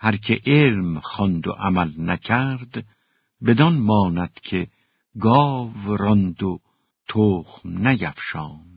هر که علم خواند و عمل نکرد بدان ماند که گاو راند و تخم نیفشاند.